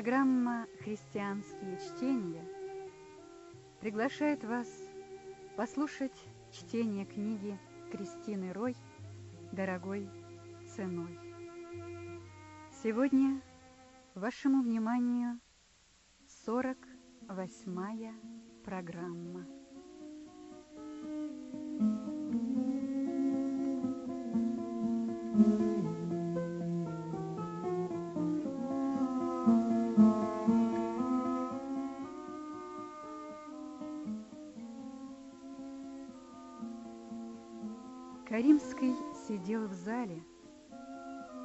Программа «Христианские чтения» приглашает вас послушать чтение книги Кристины Рой «Дорогой ценой». Сегодня вашему вниманию 48-я программа. Зале,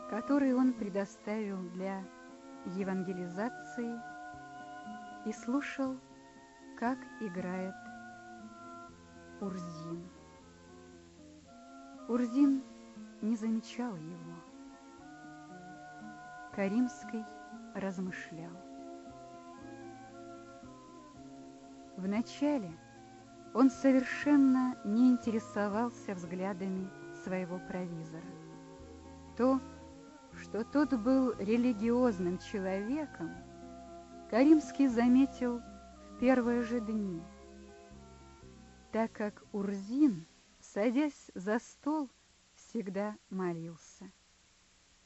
который он предоставил для евангелизации и слушал, как играет Урзин. Урзин не замечал его. Каримский размышлял. Вначале он совершенно не интересовался взглядами своего провизора. То, что тот был религиозным человеком, Каримский заметил в первые же дни, так как Урзин, садясь за стол, всегда молился.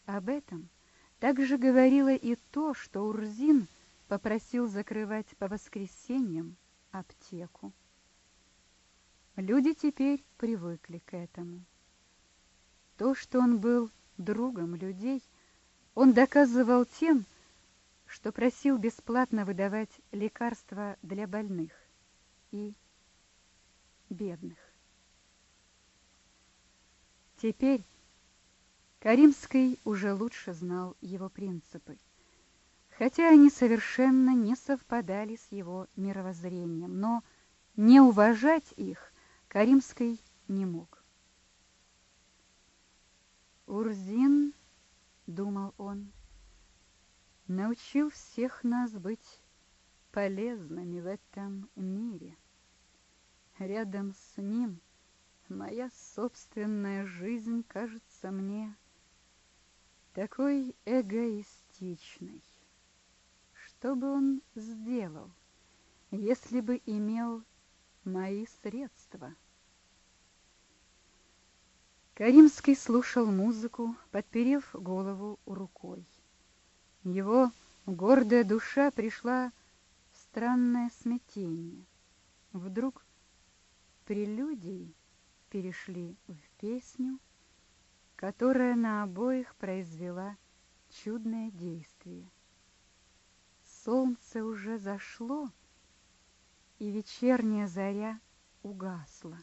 Об этом также говорило и то, что Урзин попросил закрывать по воскресеньям аптеку. Люди теперь привыкли к этому. То, что он был другом людей, он доказывал тем, что просил бесплатно выдавать лекарства для больных и бедных. Теперь Каримский уже лучше знал его принципы, хотя они совершенно не совпадали с его мировоззрением, но не уважать их Каримский не мог. Урзин, думал он, научил всех нас быть полезными в этом мире. Рядом с ним моя собственная жизнь кажется мне такой эгоистичной. Что бы он сделал, если бы имел мои средства? Каримский слушал музыку, подперев голову рукой. Его гордая душа пришла в странное смятение. Вдруг прелюдии перешли в песню, которая на обоих произвела чудное действие. Солнце уже зашло, и вечерняя заря угасла.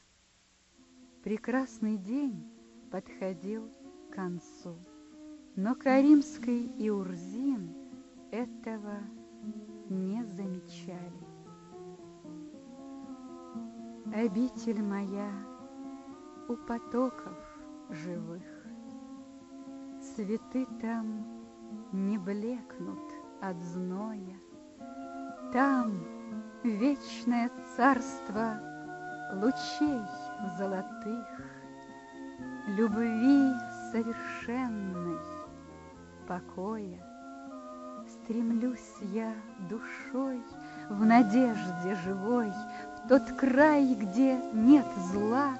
Прекрасный день подходил к концу. Но Каримский и Урзин этого не замечали. Обитель моя у потоков живых, Цветы там не блекнут от зноя, Там вечное царство лучей золотых, Любви совершенной покоя. Стремлюсь я душой в надежде живой В тот край, где нет зла,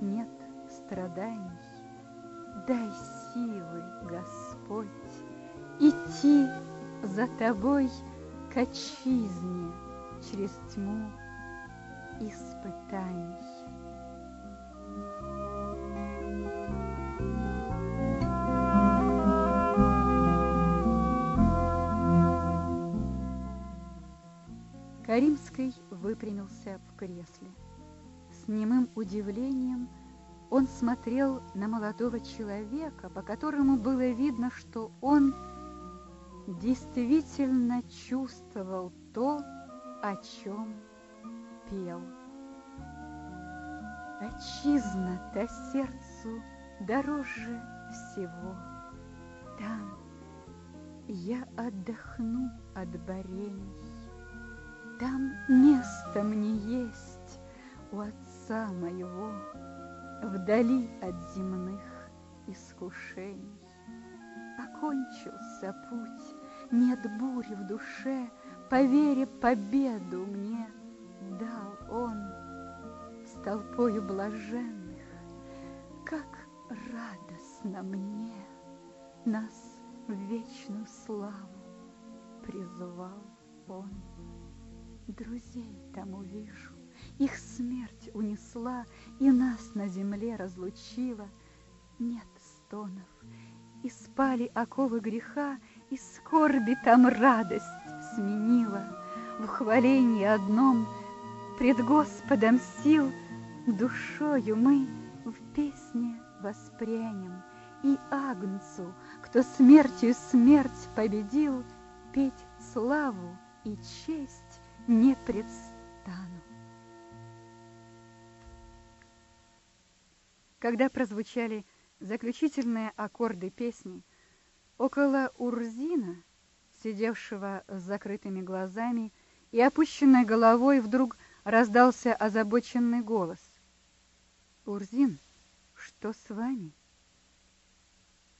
нет страданий. Дай силы, Господь, идти за Тобой к отчизне через тьму испытаний. Выпрямился в кресле. С немым удивлением он смотрел на молодого человека, по которому было видно, что он действительно чувствовал то, о чем пел. Отчизна-то сердцу дороже всего. Там я отдохну от борений. Там место мне есть у Отца моего, Вдали от земных искушений. Окончился путь, Нет бури в душе, по вере победу мне дал он с толпою блаженных. Как радостно мне нас в вечную славу призвал он. Друзей там увижу, их смерть унесла и нас на земле разлучила. Нет стонов, и спали оковы греха, и скорби там радость сменила. В хвалении одном пред Господом сил душою мы в песне воспрянем и Агнцу, кто смертью смерть победил, петь славу и честь не предстану. Когда прозвучали заключительные аккорды песни, около Урзина, сидевшего с закрытыми глазами и опущенной головой, вдруг раздался озабоченный голос. «Урзин, что с вами?»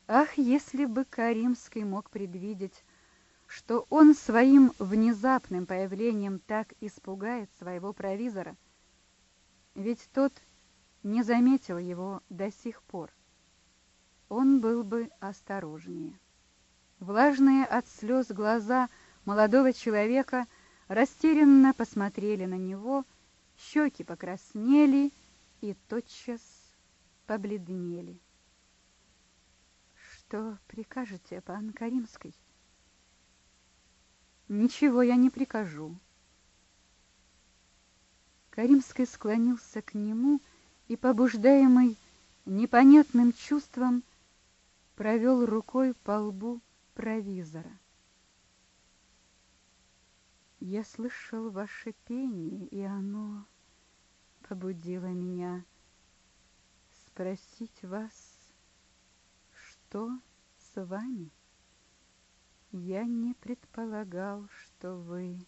Ах, если бы Каримский мог предвидеть, что он своим внезапным появлением так испугает своего провизора, ведь тот не заметил его до сих пор. Он был бы осторожнее. Влажные от слез глаза молодого человека растерянно посмотрели на него, щеки покраснели и тотчас побледнели. «Что прикажете, пан Каримский?» Ничего я не прикажу. Каримский склонился к нему и, побуждаемый непонятным чувством, провел рукой по лбу провизора. Я слышал ваше пение, и оно побудило меня спросить вас, что с вами? Я не предполагал, что вы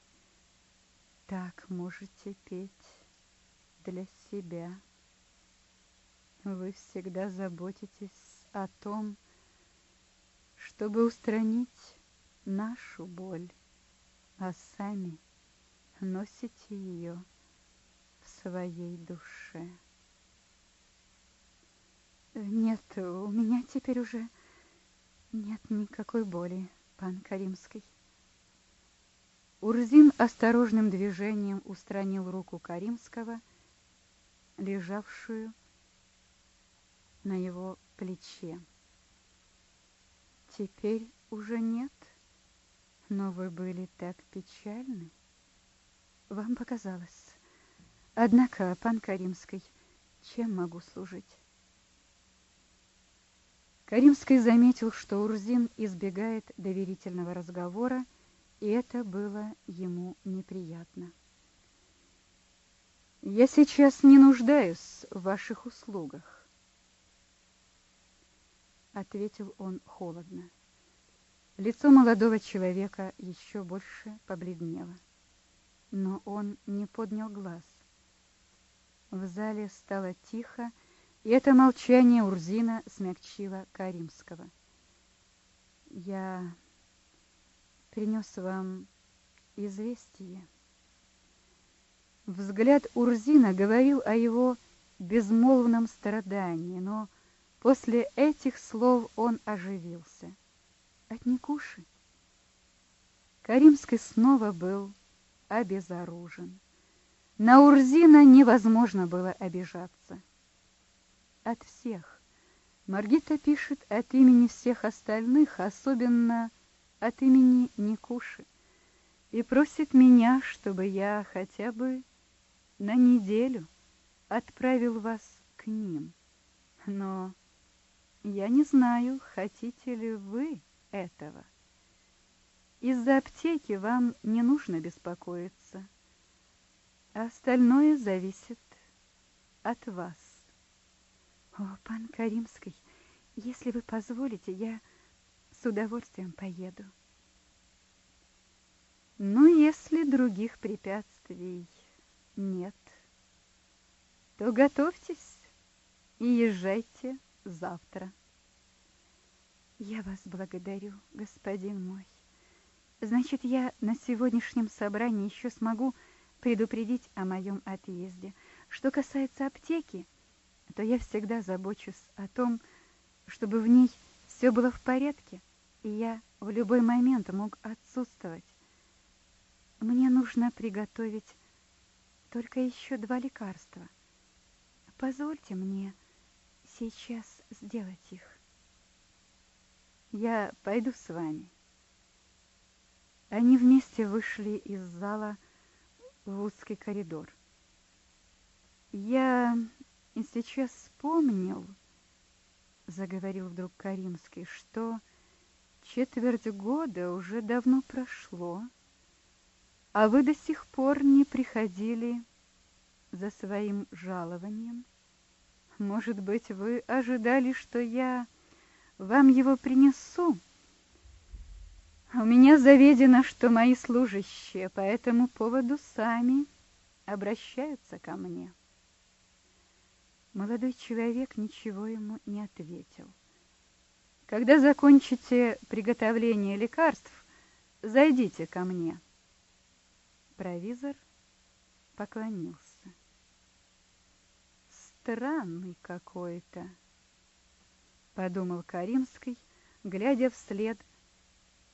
так можете петь для себя. Вы всегда заботитесь о том, чтобы устранить нашу боль, а сами носите ее в своей душе. Нет, у меня теперь уже нет никакой боли пан Каримский. Урзин осторожным движением устранил руку Каримского, лежавшую на его плече. Теперь уже нет, но вы были так печальны. Вам показалось. Однако, пан Каримский, чем могу служить? Каримский заметил, что Урзин избегает доверительного разговора, и это было ему неприятно. «Я сейчас не нуждаюсь в ваших услугах», — ответил он холодно. Лицо молодого человека еще больше побледнело, но он не поднял глаз. В зале стало тихо, и это молчание Урзина смягчило Каримского. «Я принес вам известие». Взгляд Урзина говорил о его безмолвном страдании, но после этих слов он оживился. От Никуши. Каримский снова был обезоружен. На Урзина невозможно было обижаться от всех. Маргита пишет от имени всех остальных, особенно от имени Никуши, и просит меня, чтобы я хотя бы на неделю отправил вас к ним. Но я не знаю, хотите ли вы этого. Из-за аптеки вам не нужно беспокоиться. Остальное зависит от вас. О, пан Каримский, если вы позволите, я с удовольствием поеду. Ну, если других препятствий нет, то готовьтесь и езжайте завтра. Я вас благодарю, господин мой. Значит, я на сегодняшнем собрании еще смогу предупредить о моем отъезде. Что касается аптеки, то я всегда забочусь о том, чтобы в ней все было в порядке, и я в любой момент мог отсутствовать. Мне нужно приготовить только еще два лекарства. Позвольте мне сейчас сделать их. Я пойду с вами. Они вместе вышли из зала в узкий коридор. Я сейчас вспомнил, заговорил вдруг Каримский, что четверть года уже давно прошло, а вы до сих пор не приходили за своим жалованием. Может быть, вы ожидали, что я вам его принесу? У меня заведено, что мои служащие по этому поводу сами обращаются ко мне. Молодой человек ничего ему не ответил. Когда закончите приготовление лекарств, зайдите ко мне. Провизор поклонился. Странный какой-то, подумал Каримский, глядя вслед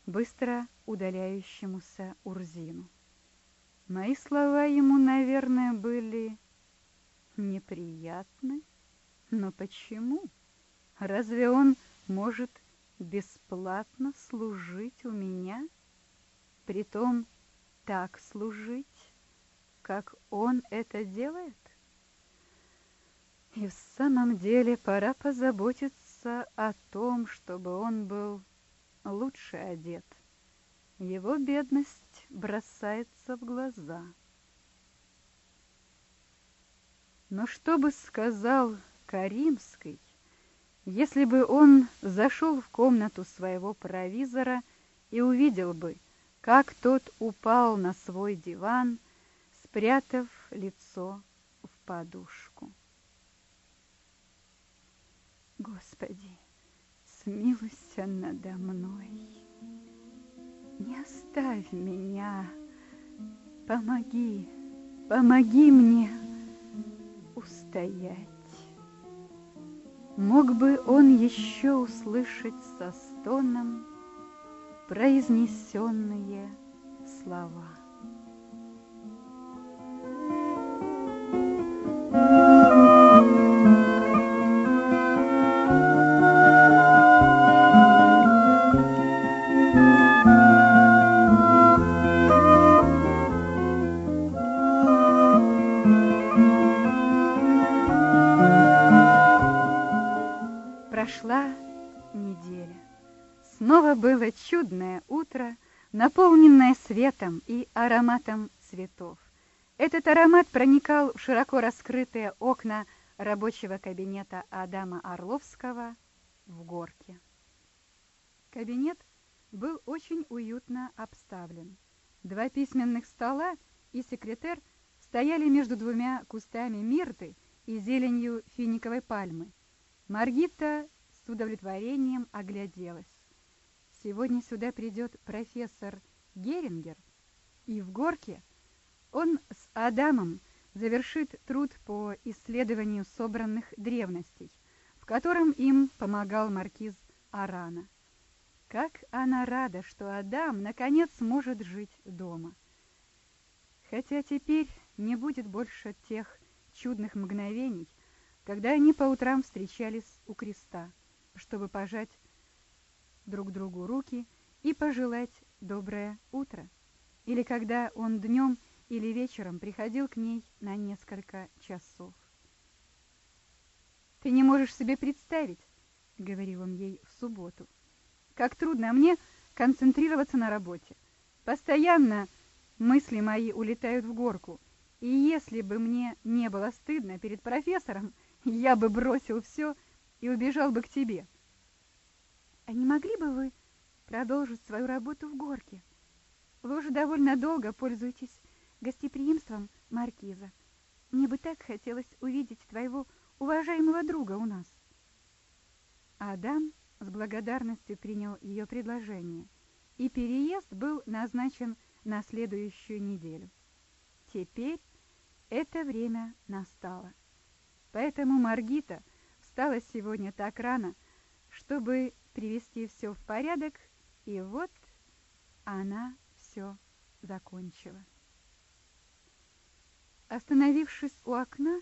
быстро удаляющемуся Урзину. Мои слова ему, наверное, были неприятны, но почему? Разве он может бесплатно служить у меня? Притом так служить, как он это делает? И в самом деле пора позаботиться о том, чтобы он был лучше одет. Его бедность бросается в глаза. Но что бы сказал Каримский, если бы он зашел в комнату своего провизора и увидел бы, как тот упал на свой диван, спрятав лицо в подушку. Господи, смилуйся надо мной. Не оставь меня. Помоги, помоги мне устоять. Мог бы он еще услышать со стоном произнесенные слова. Светом и ароматом цветов. Этот аромат проникал в широко раскрытые окна рабочего кабинета Адама Орловского в Горке. Кабинет был очень уютно обставлен. Два письменных стола и секретарь стояли между двумя кустами мирты и зеленью финиковой пальмы. Маргита с удовлетворением огляделась. Сегодня сюда придет профессор Герингер, и в Горке он с Адамом завершит труд по исследованию собранных древностей, в котором им помогал маркиз Арана. Как она рада, что Адам наконец может жить дома. Хотя теперь не будет больше тех чудных мгновений, когда они по утрам встречались у креста, чтобы пожать друг другу руки и пожелать доброе утро. Или когда он днем или вечером приходил к ней на несколько часов. «Ты не можешь себе представить», — говорил он ей в субботу, «как трудно мне концентрироваться на работе. Постоянно мысли мои улетают в горку, и если бы мне не было стыдно перед профессором, я бы бросил все и убежал бы к тебе». А не могли бы вы продолжить свою работу в горке? Вы уже довольно долго пользуетесь гостеприимством маркиза. Мне бы так хотелось увидеть твоего уважаемого друга у нас. Адам с благодарностью принял ее предложение и переезд был назначен на следующую неделю. Теперь это время настало. Поэтому Маргита встала сегодня так рано, чтобы привести все в порядок, и вот она все закончила. Остановившись у окна,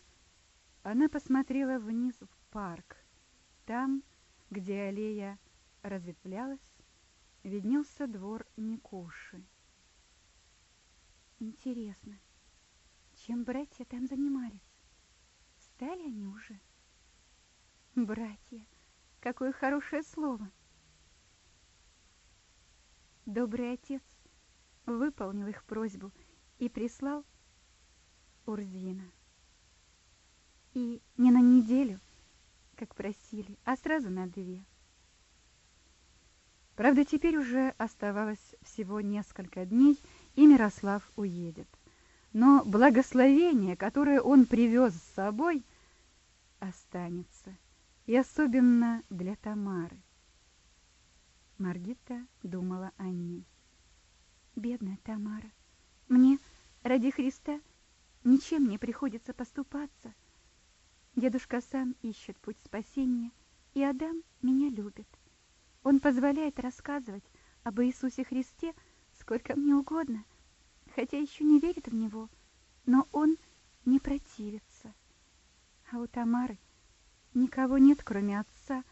она посмотрела вниз в парк. Там, где аллея разветвлялась, виднелся двор Никуши. Интересно, чем братья там занимались? Стали они уже? Братья, какое хорошее слово! Добрый отец выполнил их просьбу и прислал Урзина. И не на неделю, как просили, а сразу на две. Правда, теперь уже оставалось всего несколько дней, и Мирослав уедет. Но благословение, которое он привез с собой, останется, и особенно для Тамары. Маргита думала о ней. Бедная Тамара, мне ради Христа ничем не приходится поступаться. Дедушка сам ищет путь спасения, и Адам меня любит. Он позволяет рассказывать об Иисусе Христе сколько мне угодно, хотя еще не верит в Него, но он не противится. А у Тамары никого нет, кроме отца,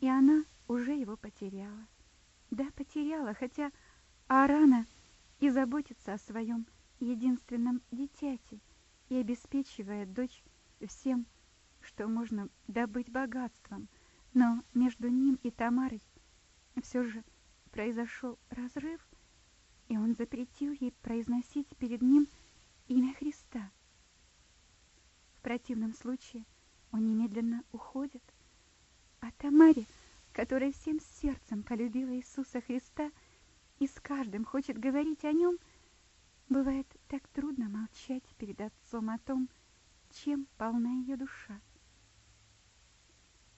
и она уже его потеряла. Да, потеряла, хотя Арана и заботится о своем единственном дитяте и обеспечивает дочь всем, что можно добыть богатством. Но между ним и Тамарой все же произошел разрыв, и он запретил ей произносить перед ним имя Христа. В противном случае он немедленно уходит. А Тамаре которая всем сердцем полюбила Иисуса Христа и с каждым хочет говорить о нем, бывает так трудно молчать перед Отцом о том, чем полна ее душа.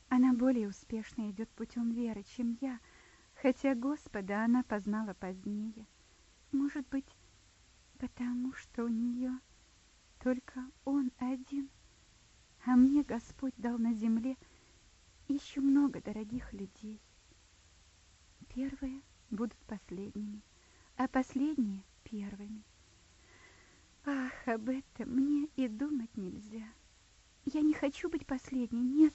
Она более успешно идет путем веры, чем я, хотя Господа она познала позднее. Может быть, потому что у нее только Он один, а мне Господь дал на земле – еще много дорогих людей. Первые будут последними, а последние — первыми. Ах, об этом мне и думать нельзя. Я не хочу быть последней, нет.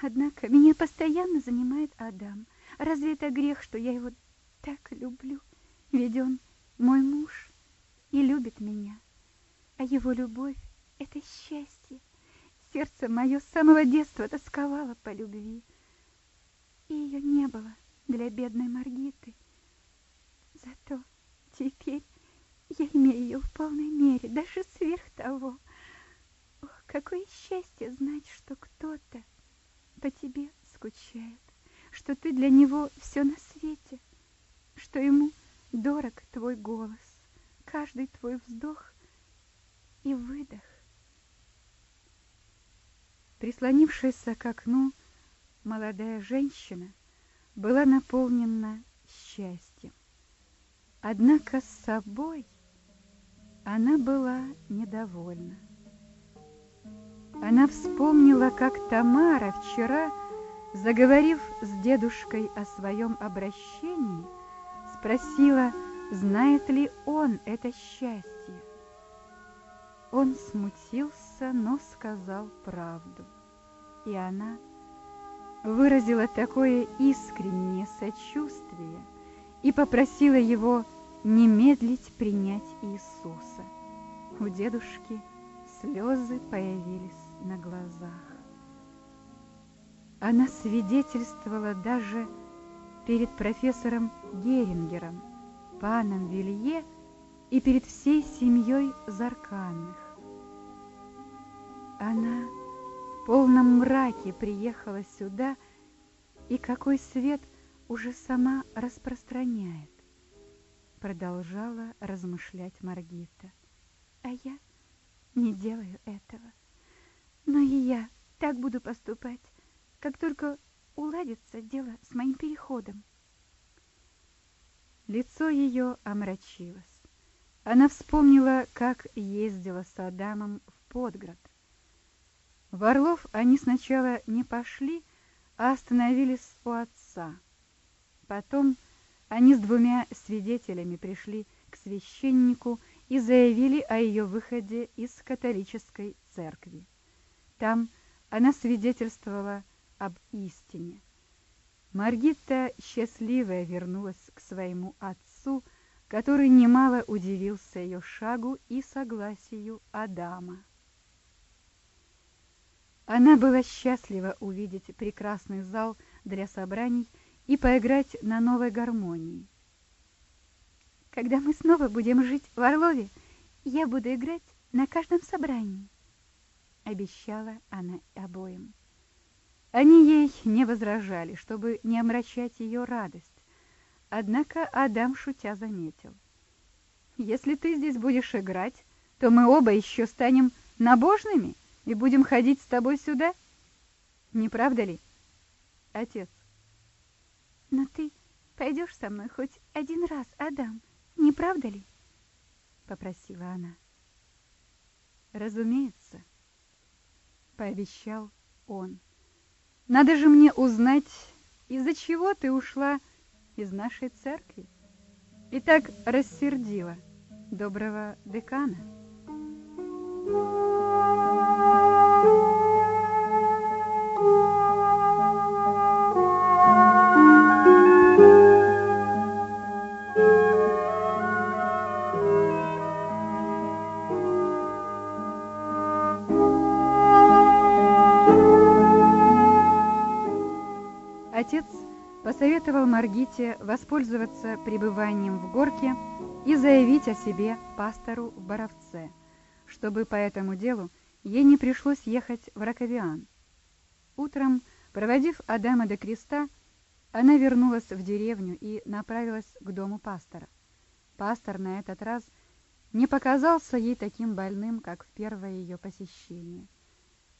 Однако меня постоянно занимает Адам. Разве это грех, что я его так люблю? Ведь он мой муж и любит меня. А его любовь — это счастье. Сердце мое с самого детства тосковало по любви. И ее не было для бедной Маргиты. Зато теперь я имею ее в полной мере, даже сверх того. Ох, какое счастье знать, что кто-то по тебе скучает, что ты для него все на свете, что ему дорог твой голос, каждый твой вздох и выдох. Прислонившаяся к окну молодая женщина была наполнена счастьем. Однако с собой она была недовольна. Она вспомнила, как Тамара вчера, заговорив с дедушкой о своем обращении, спросила, знает ли он это счастье. Он смутился, но сказал правду. И она выразила такое искреннее сочувствие и попросила его не медлить принять Иисуса. У дедушки слезы появились на глазах. Она свидетельствовала даже перед профессором Герингером, паном Вилье, и перед всей семьей Зарканных. Она в полном мраке приехала сюда, и какой свет уже сама распространяет, продолжала размышлять Маргита. А я не делаю этого. Но и я так буду поступать, как только уладится дело с моим переходом. Лицо ее омрачилось. Она вспомнила, как ездила с Адамом в Подград. В Орлов они сначала не пошли, а остановились у отца. Потом они с двумя свидетелями пришли к священнику и заявили о ее выходе из католической церкви. Там она свидетельствовала об истине. Маргита, счастливая, вернулась к своему отцу, который немало удивился ее шагу и согласию Адама. Она была счастлива увидеть прекрасный зал для собраний и поиграть на новой гармонии. Когда мы снова будем жить в Орлове, я буду играть на каждом собрании, обещала она обоим. Они ей не возражали, чтобы не омрачать ее радость. Однако Адам, шутя, заметил. «Если ты здесь будешь играть, то мы оба еще станем набожными и будем ходить с тобой сюда. Не правда ли, отец?» Но ты пойдешь со мной хоть один раз, Адам, не правда ли? Попросила она. Разумеется, пообещал он. Надо же мне узнать, из-за чего ты ушла из нашей церкви и так рассердила доброго декана. Отец посоветовал Маргите воспользоваться пребыванием в горке и заявить о себе пастору в Боровце, чтобы по этому делу ей не пришлось ехать в Раковиан. Утром, проводив Адама до креста, она вернулась в деревню и направилась к дому пастора. Пастор на этот раз не показался ей таким больным, как в первое ее посещение.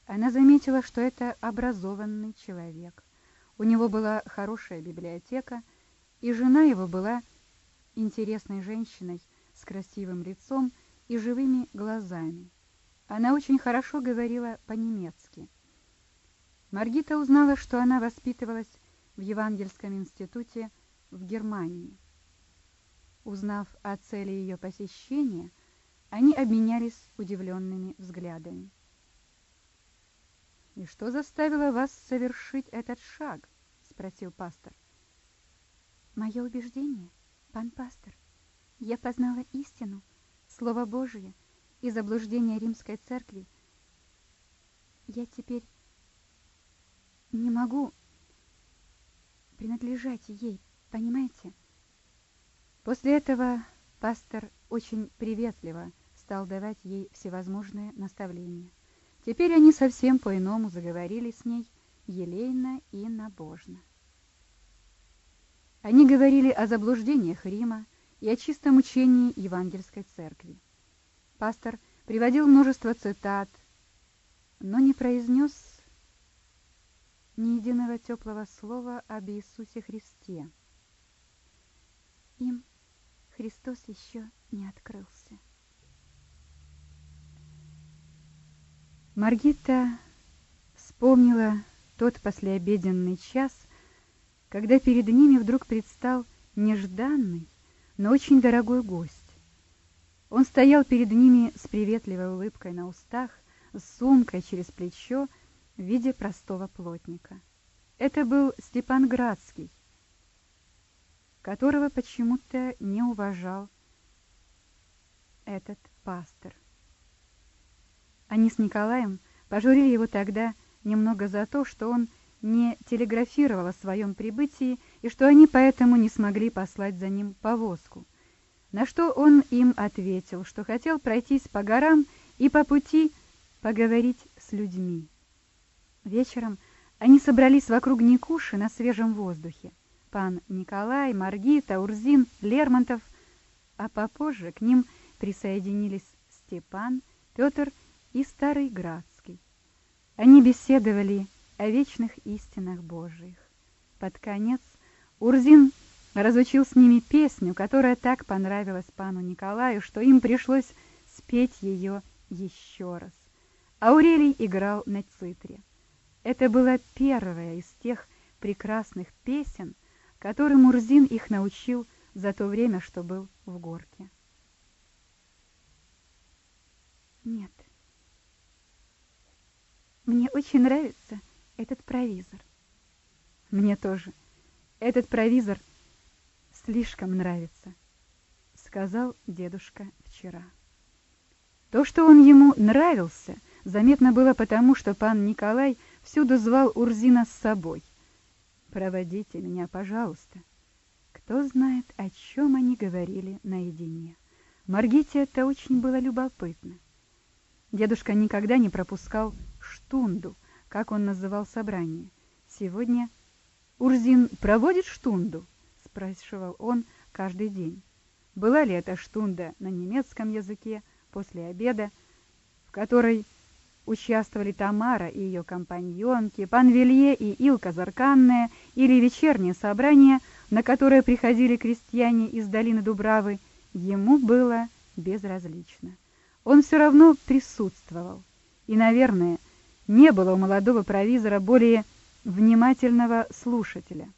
Она заметила, что это образованный человек. У него была хорошая библиотека, и жена его была интересной женщиной с красивым лицом и живыми глазами. Она очень хорошо говорила по-немецки. Маргита узнала, что она воспитывалась в Евангельском институте в Германии. Узнав о цели ее посещения, они обменялись удивленными взглядами. «И что заставило вас совершить этот шаг?» — спросил пастор. «Мое убеждение, пан пастор, я познала истину, Слово Божие и заблуждение Римской Церкви. Я теперь не могу принадлежать ей, понимаете?» После этого пастор очень приветливо стал давать ей всевозможные наставления. Теперь они совсем по-иному заговорили с ней, елейно и набожно. Они говорили о заблуждениях Рима и о чистом учении Евангельской церкви. Пастор приводил множество цитат, но не произнес ни единого теплого слова об Иисусе Христе. Им Христос еще не открылся. Маргита вспомнила тот послеобеденный час, когда перед ними вдруг предстал нежданный, но очень дорогой гость. Он стоял перед ними с приветливой улыбкой на устах, с сумкой через плечо в виде простого плотника. Это был Степан Градский, которого почему-то не уважал этот пастор. Они с Николаем пожурили его тогда немного за то, что он не телеграфировал о своем прибытии и что они поэтому не смогли послать за ним повозку. На что он им ответил, что хотел пройтись по горам и по пути поговорить с людьми. Вечером они собрались вокруг Никуши на свежем воздухе. Пан Николай, Маргита, Урзин, Лермонтов, а попозже к ним присоединились Степан, Петр и Старый Градский. Они беседовали о вечных истинах Божиих. Под конец Урзин разучил с ними песню, которая так понравилась пану Николаю, что им пришлось спеть ее еще раз. Аурелий играл на цитре. Это была первая из тех прекрасных песен, которым Мурзин их научил за то время, что был в горке. Нет. Мне очень нравится этот провизор. Мне тоже. Этот провизор слишком нравится, сказал дедушка вчера. То, что он ему нравился, заметно было потому, что пан Николай всюду звал Урзина с собой. «Проводите меня, пожалуйста». Кто знает, о чем они говорили наедине. Маргите это очень было любопытно. Дедушка никогда не пропускал штунду, как он называл собрание. Сегодня Урзин проводит штунду, спрашивал он каждый день. Была ли это штунда на немецком языке после обеда, в которой участвовали Тамара и ее компаньонки, пан Вилье и Илка Зарканная, или вечернее собрание, на которое приходили крестьяне из долины Дубравы, ему было безразлично. Он все равно присутствовал. И, наверное, не было у молодого провизора более внимательного слушателя.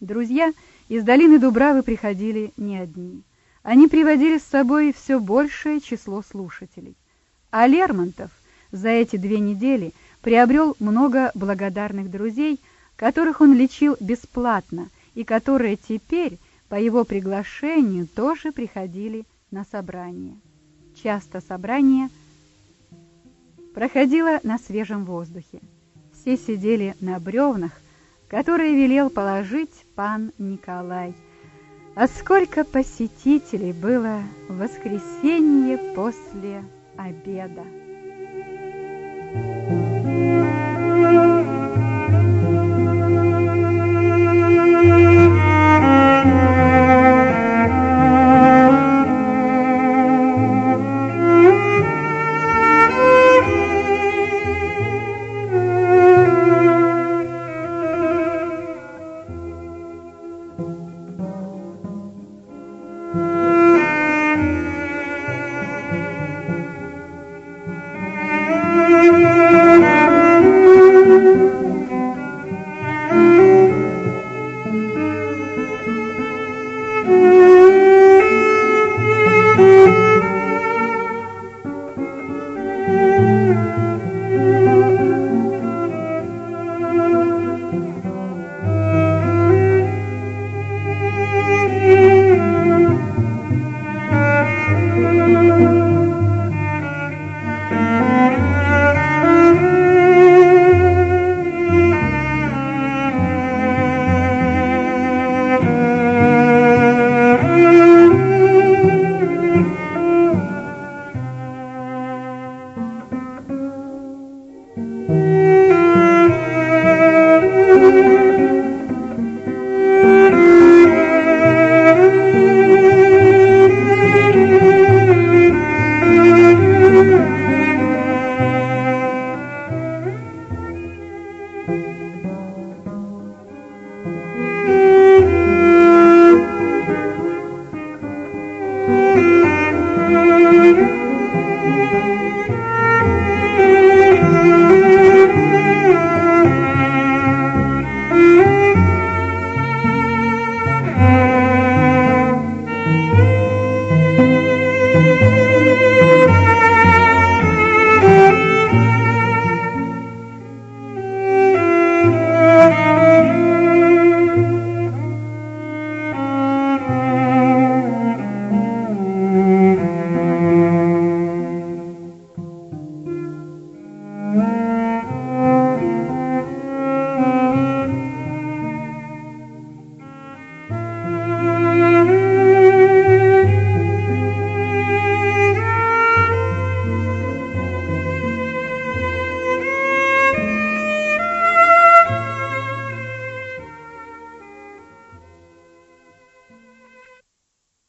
Друзья из долины Дубравы приходили не одни. Они приводили с собой все большее число слушателей. А Лермонтов за эти две недели приобрел много благодарных друзей, которых он лечил бесплатно и которые теперь по его приглашению тоже приходили на собрание. Часто собрание проходило на свежем воздухе. Все сидели на бревнах, которые велел положить пан Николай. А сколько посетителей было в воскресенье после обеда!